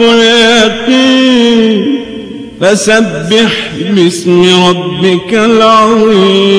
اليقين فسبح باسم ربك العظيم.